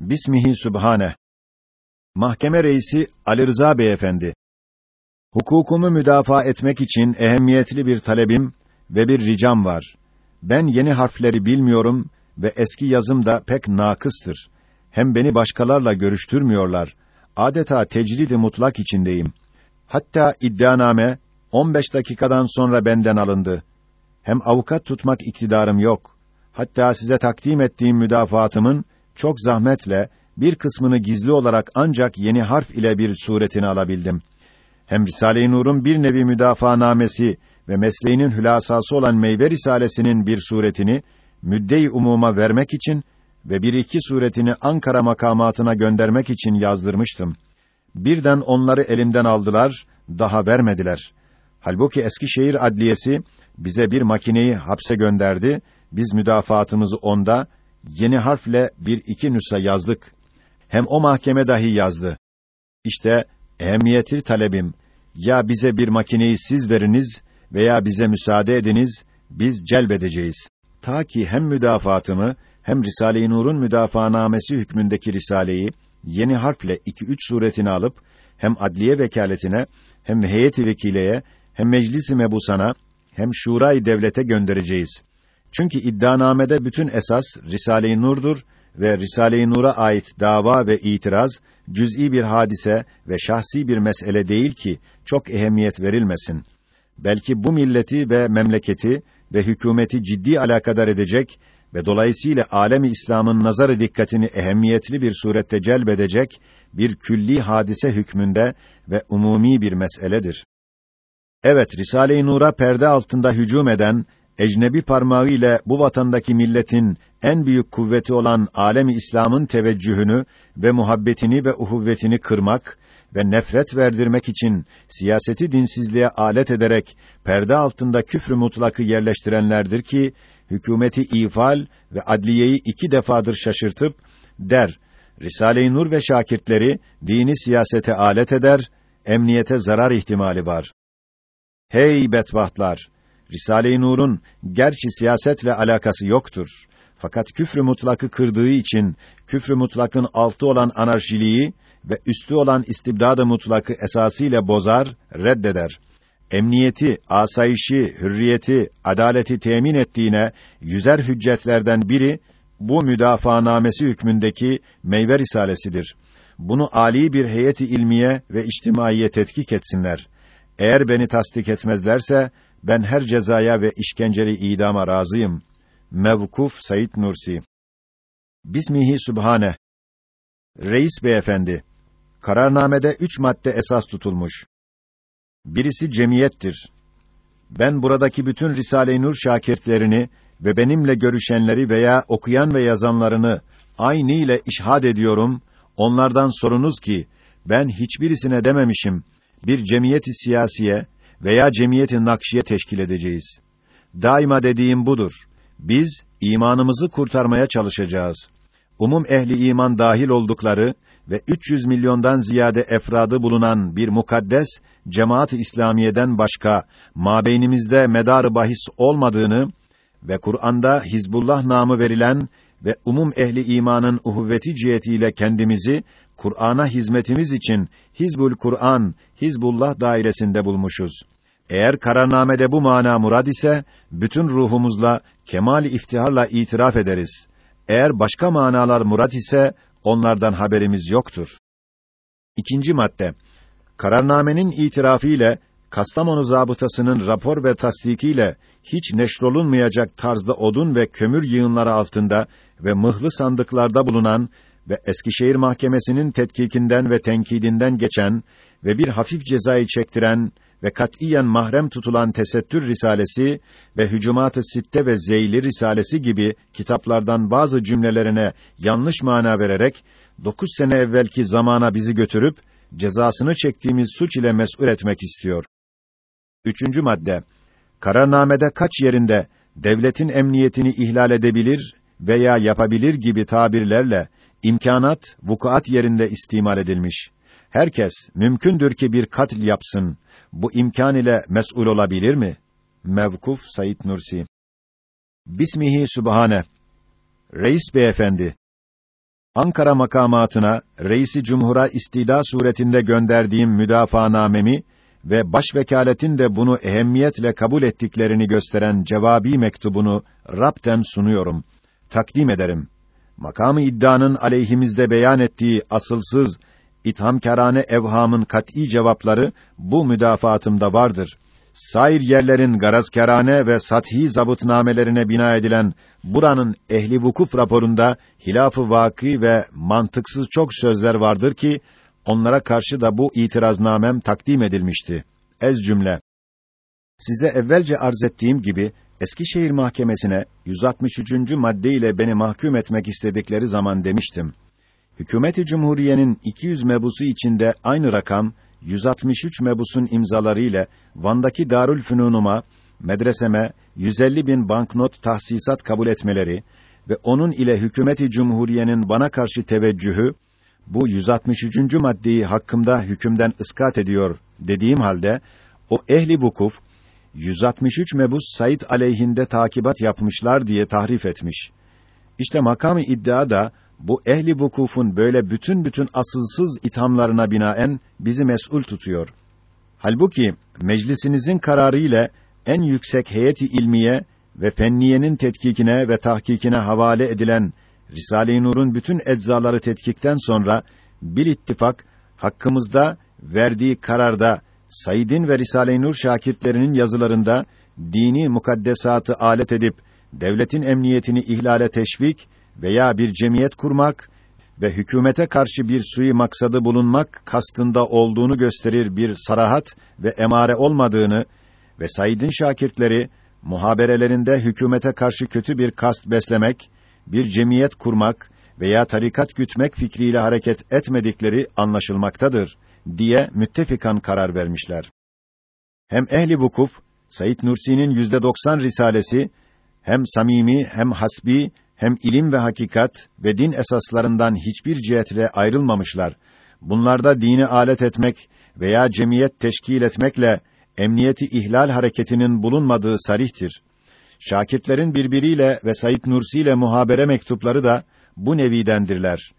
Bismihi Sübhane. Mahkeme reisi Ali Rıza Beyefendi. Hukukumu müdafaa etmek için ehemmiyetli bir talebim ve bir ricam var. Ben yeni harfleri bilmiyorum ve eski yazım da pek nakıstır. Hem beni başkalarla görüştürmüyorlar. Adeta tecrid-i mutlak içindeyim. Hatta iddianame 15 dakikadan sonra benden alındı. Hem avukat tutmak iktidarım yok. Hatta size takdim ettiğim müdafaatımın çok zahmetle bir kısmını gizli olarak ancak yeni harf ile bir suretini alabildim. Hem Risale-i Nur'un bir nevi müdafaa namesi ve mesleğinin hülasası olan Meyve Risalesi'nin bir suretini müdde-i umuma vermek için ve bir iki suretini Ankara makamatına göndermek için yazdırmıştım. Birden onları elimden aldılar, daha vermediler. Halbuki Eskişehir Adliyesi bize bir makineyi hapse gönderdi, biz müdafaatımızı onda, yeni harfle bir iki nüsa yazdık. Hem o mahkeme dahi yazdı. İşte ehemmiyetli talebim, ya bize bir makineyi siz veriniz veya bize müsaade ediniz, biz celbedeceğiz. Ta ki hem müdafaatımı, hem Risale-i Nur'un müdafaanamesi hükmündeki risaleyi yeni harfle iki üç suretini alıp hem adliye vekaletine hem heyeti vekileye hem meclis-i mebusana hem şurayı devlete göndereceğiz. Çünkü iddianamede bütün esas Risale-i Nur'dur ve Risale-i Nur'a ait dava ve itiraz cüz'i bir hadise ve şahsi bir mesele değil ki çok ehemmiyet verilmesin. Belki bu milleti ve memleketi ve hükümeti ciddi alakadar edecek ve dolayısıyla alemi İslam'ın nazarı dikkatini ehemmiyetli bir surette celbedecek bir külli hadise hükmünde ve umumi bir meseledir. Evet, Risale-i Nur'a perde altında hücum eden ecnebi parmağı ile bu vatandaki milletin en büyük kuvveti olan alemi İslam'ın teveccühünü ve muhabbetini ve uhuvvetini kırmak ve nefret verdirmek için siyaseti dinsizliğe alet ederek perde altında küfrü mutlakı yerleştirenlerdir ki hükümeti ifal ve adliyeyi iki defadır şaşırtıp der Risale-i Nur ve şakirtleri dini siyasete alet eder, emniyete zarar ihtimali var. Hey bedbahtlar! Risale-i Nur'un gerçi siyasetle alakası yoktur. Fakat küfrü mutlakı kırdığı için küfrü mutlakın altı olan anarşiliği ve üstü olan istibdad-ı mutlakı esasıyla bozar, reddeder. Emniyeti, asayişi, hürriyeti, adaleti temin ettiğine yüzer hüccetlerden biri bu müdafaanamesi hükmündeki meyve risalesidir. Bunu ali bir heyeti ilmiye ve içtimaiye tetkik etsinler. Eğer beni tasdik etmezlerse ben her cezaya ve işkenceli idama razıyım. Mevkuf Said Nursi Bismihi Sübhane Reis beyefendi Kararnamede üç madde esas tutulmuş. Birisi cemiyettir. Ben buradaki bütün Risale-i Nur şakirtlerini ve benimle görüşenleri veya okuyan ve yazanlarını aynı ile işhad ediyorum. Onlardan sorunuz ki ben hiçbirisine dememişim. Bir cemiyeti siyasiye veya cemiyeti nakşiye teşkil edeceğiz. Daima dediğim budur. Biz imanımızı kurtarmaya çalışacağız. Umum ehli iman dahil oldukları ve 300 milyondan ziyade efradı bulunan bir mukaddes cemaat-ı İslamiye'den başka mabeynimizde medar bahis olmadığını ve Kur'an'da Hizbullah namı verilen ve umum ehli imanın uhuvveti cihetiyle kendimizi Kur'an'a hizmetimiz için Hizbul Kur'an, Hizbullah dairesinde bulmuşuz. Eğer kararnamede bu mana murad ise bütün ruhumuzla kemal iftiharla itiraf ederiz. Eğer başka manalar murad ise onlardan haberimiz yoktur. İkinci madde. Kararnamenin itirafı ile Kastamonu zabıtasının rapor ve tasdikiyle hiç neşrolunmayacak tarzda odun ve kömür yığınları altında ve mıhlı sandıklarda bulunan ve Eskişehir Mahkemesi'nin tetkikinden ve tenkidinden geçen ve bir hafif cezayı çektiren ve katiyen mahrem tutulan Tesettür Risalesi ve Hücumat-ı Sitte ve Zeyli Risalesi gibi kitaplardan bazı cümlelerine yanlış mana vererek dokuz sene evvelki zamana bizi götürüp cezasını çektiğimiz suç ile mesul etmek istiyor. Üçüncü madde. Kararnamede kaç yerinde devletin emniyetini ihlal edebilir veya yapabilir gibi tabirlerle imkanat vukuat yerinde istimal edilmiş. Herkes mümkündür ki bir katil yapsın. Bu imkan ile mes'ul olabilir mi? Mevkuf Said Nursi Bismihi Sübhane Reis beyefendi Ankara makamatına reisi cumhura istida suretinde gönderdiğim müdafaanamemi ve başvekaletin de bunu ehemmiyetle kabul ettiklerini gösteren cevabi mektubunu rapten sunuyorum. Takdim ederim. Makamı iddianın aleyhimizde beyan ettiği asılsız, ithamkârane evhamın kat'î cevapları bu müdafaatımda vardır. Sair yerlerin garazkârane ve sathi zabıtnamelerine bina edilen buranın ehli vukuf raporunda hilafı vaki ve mantıksız çok sözler vardır ki onlara karşı da bu itiraznamem takdim edilmişti. Ez cümle. Size evvelce arz ettiğim gibi Eskişehir Mahkemesi'ne 163. madde ile beni mahkum etmek istedikleri zaman demiştim. Hükümeti Cumhuriye'nin 200 mebusu içinde aynı rakam 163 mebusun imzaları ile Van'daki Darül Fünunuma medreseme 150 bin banknot tahsisat kabul etmeleri ve onun ile hükümeti Cumhuriye'nin bana karşı teveccühü bu 163. maddeyi hakkımda hükümden ıskat ediyor dediğim halde o ehli vukuf 163 mebus Said aleyhinde takibat yapmışlar diye tahrif etmiş. İşte makamı iddia da bu ehli vukufun böyle bütün bütün asılsız ithamlarına binaen bizi mesul tutuyor. Halbuki meclisinizin kararı ile en yüksek heyeti ilmiye ve fenniyenin tetkikine ve tahkikine havale edilen Risale-i Nur'un bütün eczaları tetkikten sonra bir ittifak hakkımızda verdiği kararda Said'in ve Risale-i Nur şakirtlerinin yazılarında dini mukaddesatı alet edip devletin emniyetini ihlale teşvik veya bir cemiyet kurmak ve hükümete karşı bir sui maksadı bulunmak kastında olduğunu gösterir bir sarahat ve emare olmadığını ve Said'in şakirtleri muhaberelerinde hükümete karşı kötü bir kast beslemek, bir cemiyet kurmak veya tarikat gütmek fikriyle hareket etmedikleri anlaşılmaktadır diye müttefikan karar vermişler. Hem ehli vukuf Said Nursi'nin yüzde doksan risalesi hem samimi hem hasbi hem ilim ve hakikat ve din esaslarından hiçbir cihetle ayrılmamışlar. Bunlarda dini alet etmek veya cemiyet teşkil etmekle emniyeti ihlal hareketinin bulunmadığı sarihtir. Şakirtlerin birbiriyle ve Said Nursi ile muhabere mektupları da bu nevidendirler.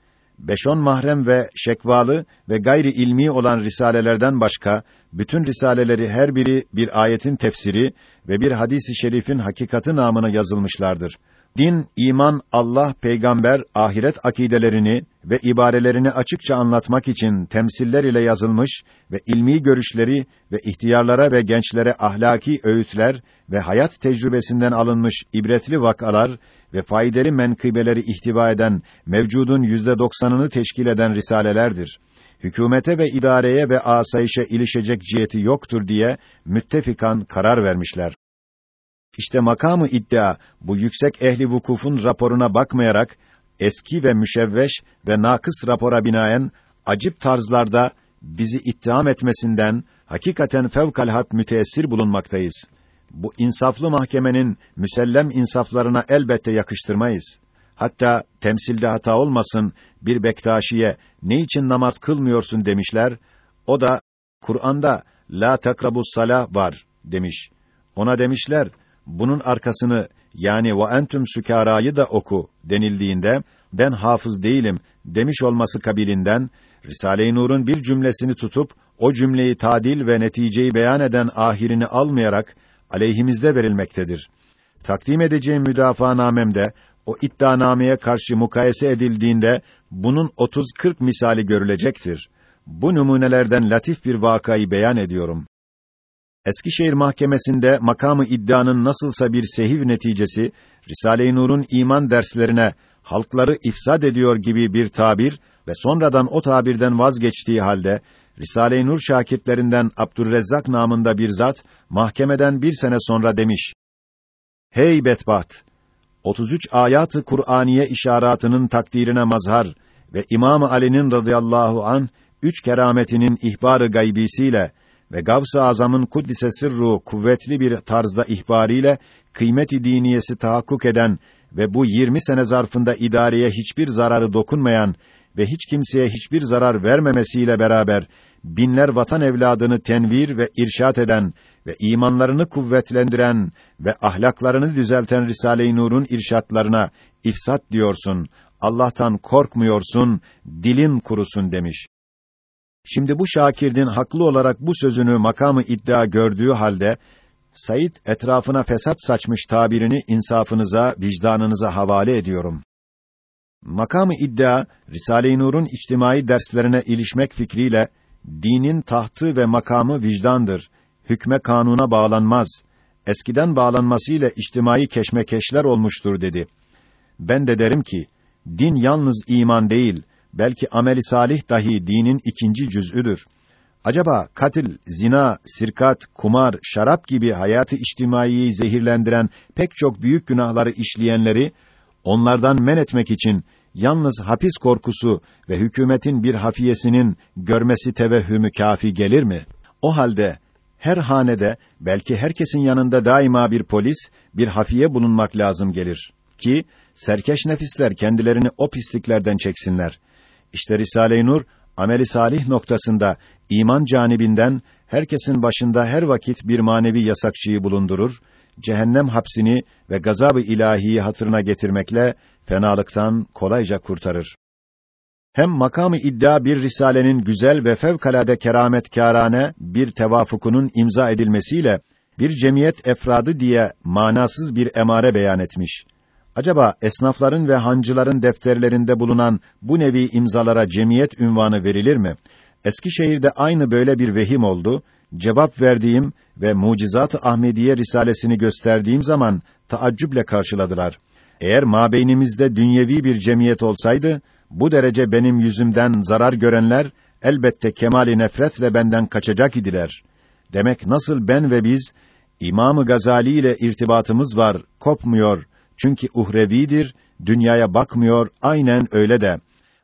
Beş-on mahrem ve şekvalı ve gayri ilmi olan risalelerden başka, bütün risaleleri her biri bir ayetin tefsiri ve bir hadisi şerifin hakikati namına yazılmışlardır. Din, iman, Allah, peygamber, ahiret akidelerini ve ibarelerini açıkça anlatmak için temsiller ile yazılmış ve ilmi görüşleri ve ihtiyarlara ve gençlere ahlaki öğütler ve hayat tecrübesinden alınmış ibretli vakalar ve faydalı menkıbeleri ihtiva eden mevcudun yüzde doksanını teşkil eden risalelerdir. Hükümete ve idareye ve asayişe ilişecek ciheti yoktur diye müttefikan karar vermişler. İşte makamı iddia bu yüksek ehli vukufun raporuna bakmayarak eski ve müşevveş ve nakıs rapora binaen acip tarzlarda bizi ittiham etmesinden hakikaten fevkalhat müteessir bulunmaktayız. Bu insaflı mahkemenin müsellem insaflarına elbette yakıştırmayız. Hatta temsilde hata olmasın bir Bektaşi'ye ne için namaz kılmıyorsun demişler. O da Kur'an'da la takrabus salah var demiş. Ona demişler bunun arkasını yani ve entüm sükarayı da oku denildiğinde ben hafız değilim demiş olması kabilinden Risale-i Nur'un bir cümlesini tutup o cümleyi tadil ve neticeyi beyan eden ahirini almayarak aleyhimizde verilmektedir. Takdim edeceğim müdafaanamemde o iddianameye karşı mukayese edildiğinde bunun 30-40 misali görülecektir. Bu numunelerden latif bir vakayı beyan ediyorum. Eskişehir Mahkemesi'nde makamı iddianın nasılsa bir sehiv neticesi, Risale-i Nur'un iman derslerine halkları ifsad ediyor gibi bir tabir ve sonradan o tabirden vazgeçtiği halde Risale-i Nur şakirtlerinden Abdurrezzak namında bir zat mahkemeden bir sene sonra demiş: Hey bedbaht! 33 ayatı Kur'aniye işaretinin takdirine mazhar ve İmam Ali'nin radıyallahu an üç kerametinin ihbarı gaybisiyle ve Gavs-ı Azam'ın kuddise sırru kuvvetli bir tarzda ihbariyle kıymeti diniyesi tahakkuk eden ve bu 20 sene zarfında idareye hiçbir zararı dokunmayan ve hiç kimseye hiçbir zarar vermemesiyle beraber binler vatan evladını tenvir ve irşat eden ve imanlarını kuvvetlendiren ve ahlaklarını düzelten Risale-i Nur'un irşatlarına ifsat diyorsun. Allah'tan korkmuyorsun, dilin kurusun demiş. Şimdi bu Şakird'in haklı olarak bu sözünü makamı iddia gördüğü halde Said etrafına fesat saçmış tabirini insafınıza, vicdanınıza havale ediyorum. Makamı iddia Risale-i Nur'un içtimai derslerine ilişmek fikriyle dinin tahtı ve makamı vicdandır. Hükme kanuna bağlanmaz. Eskiden bağlanmasıyla içtimai keşmekeşler olmuştur dedi. Ben de derim ki din yalnız iman değil, belki ameli salih dahi dinin ikinci cüz'üdür. Acaba katil, zina, sirkat, kumar, şarap gibi hayatı içtimaiyi zehirlendiren pek çok büyük günahları işleyenleri onlardan men etmek için yalnız hapis korkusu ve hükümetin bir hafiyesinin görmesi tevehhümü kafi gelir mi? O halde her hanede belki herkesin yanında daima bir polis, bir hafiye bulunmak lazım gelir ki serkeş nefisler kendilerini o pisliklerden çeksinler. İşte Risale-i Nur ameli salih noktasında iman canibinden herkesin başında her vakit bir manevi yasakçıyı bulundurur, cehennem hapsini ve gazabı ilahiyi hatırına getirmekle fenalıktan kolayca kurtarır. Hem makamı iddia bir risalenin güzel ve fevkalade kerametkârane bir tevafukunun imza edilmesiyle bir cemiyet efradı diye manasız bir emare beyan etmiş. Acaba esnafların ve hancıların defterlerinde bulunan bu nevi imzalara cemiyet ünvanı verilir mi? Eskişehir'de aynı böyle bir vehim oldu. Cevap verdiğim ve Mucizat-ı Ahmediye risalesini gösterdiğim zaman taaccüple karşıladılar. Eğer mabeynimizde dünyevi bir cemiyet olsaydı, bu derece benim yüzümden zarar görenler elbette kemali nefretle benden kaçacak idiler. Demek nasıl ben ve biz İmam-ı Gazali ile irtibatımız var, kopmuyor. Çünkü uhrevidir, dünyaya bakmıyor, aynen öyle de.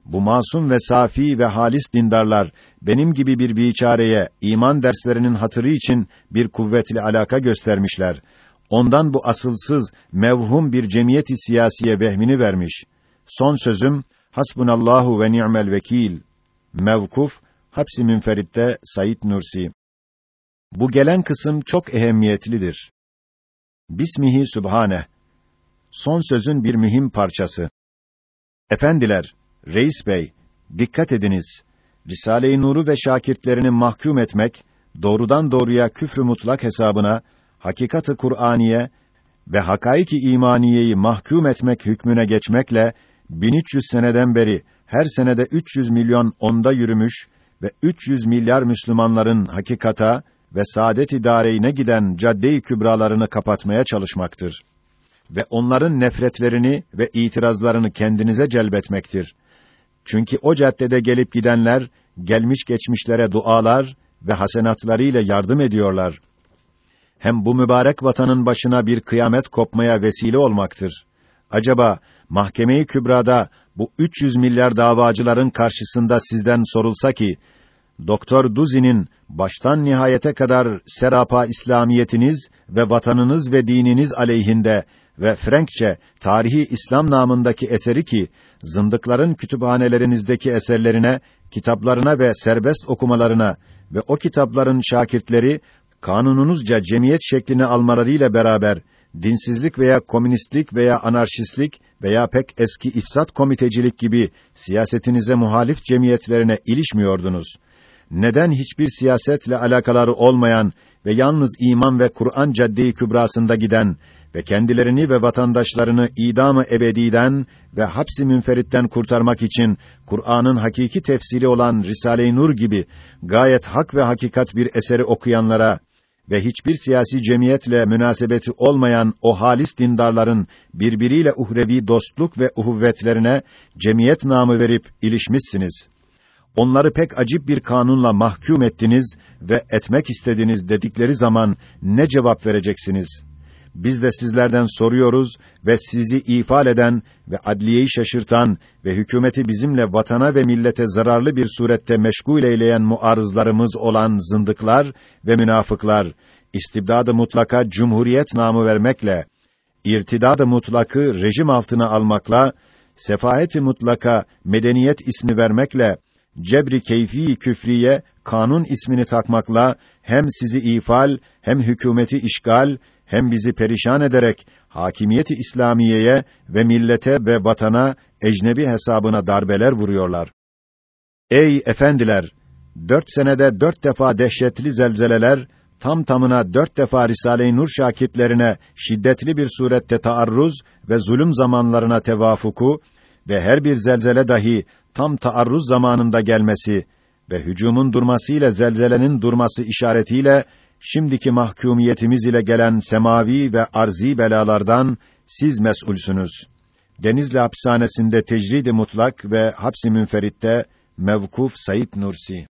Bu masum ve safi ve halis dindarlar benim gibi bir biçareye iman derslerinin hatırı için bir kuvvetli alaka göstermişler. Ondan bu asılsız, mevhum bir cemiyeti siyasiye vehmini vermiş. Son sözüm Hasbunallahu ve ni'mel vekil. Mevkuf Hapsi Münferit'te Said Nursi. Bu gelen kısım çok ehemmiyetlidir. Bismihi Sübhane. Son sözün bir mühim parçası. Efendiler, Reis Bey, dikkat ediniz. Risale-i Nur'u ve şakirtlerini mahkum etmek, doğrudan doğruya küfrü mutlak hesabına, hakikatı Kur'aniye ve hakaiki imaniyeyi mahkum etmek hükmüne geçmekle 1300 seneden beri her senede 300 milyon onda yürümüş ve 300 milyar Müslümanların hakikata ve saadet idareine giden cadde-i kübralarını kapatmaya çalışmaktır ve onların nefretlerini ve itirazlarını kendinize celbetmektir. Çünkü o caddede gelip gidenler gelmiş geçmişlere dualar ve hasenatlarıyla yardım ediyorlar. Hem bu mübarek vatanın başına bir kıyamet kopmaya vesile olmaktır. Acaba mahkeme-i kübrada bu 300 milyar davacıların karşısında sizden sorulsa ki Doktor Duzi'nin baştan nihayete kadar serapa İslamiyetiniz ve vatanınız ve dininiz aleyhinde ve Frenkçe tarihi İslam namındaki eseri ki zındıkların kütüphanelerinizdeki eserlerine, kitaplarına ve serbest okumalarına ve o kitapların şakirtleri kanununuzca cemiyet şeklini almalarıyla beraber dinsizlik veya komünistlik veya anarşistlik veya pek eski ifsat komitecilik gibi siyasetinize muhalif cemiyetlerine ilişmiyordunuz. Neden hiçbir siyasetle alakaları olmayan ve yalnız iman ve Kur'an cadde-i kübrasında giden ve kendilerini ve vatandaşlarını idamı ebediden ve hapsi münferitten kurtarmak için Kur'an'ın hakiki tefsiri olan Risale-i Nur gibi gayet hak ve hakikat bir eseri okuyanlara ve hiçbir siyasi cemiyetle münasebeti olmayan o halis dindarların birbiriyle uhrevi dostluk ve uhuvvetlerine cemiyet namı verip ilişmişsiniz. Onları pek acip bir kanunla mahkum ettiniz ve etmek istediniz dedikleri zaman ne cevap vereceksiniz? Biz de sizlerden soruyoruz ve sizi ifade eden ve adliyeyi şaşırtan ve hükümeti bizimle vatana ve millete zararlı bir surette meşgul eyleyen muarızlarımız olan zındıklar ve münafıklar, istibdadı mutlaka cumhuriyet namı vermekle, irtidadı mutlakı rejim altına almakla, sefahet-i mutlaka medeniyet ismi vermekle, cebri keyfi küfriye kanun ismini takmakla hem sizi ifal hem hükümeti işgal hem bizi perişan ederek hakimiyeti İslamiye'ye ve millete ve vatana ecnebi hesabına darbeler vuruyorlar. Ey efendiler! Dört senede dört defa dehşetli zelzeleler, tam tamına dört defa Risale-i Nur şakirtlerine şiddetli bir surette taarruz ve zulüm zamanlarına tevafuku ve her bir zelzele dahi tam taarruz zamanında gelmesi ve hücumun durmasıyla zelzelenin durması işaretiyle şimdiki mahkumiyetimiz ile gelen semavi ve arzi belalardan siz mesulsünüz. Denizli hapishanesinde tecrid-i mutlak ve hapsi münferitte mevkuf Sayit Nursi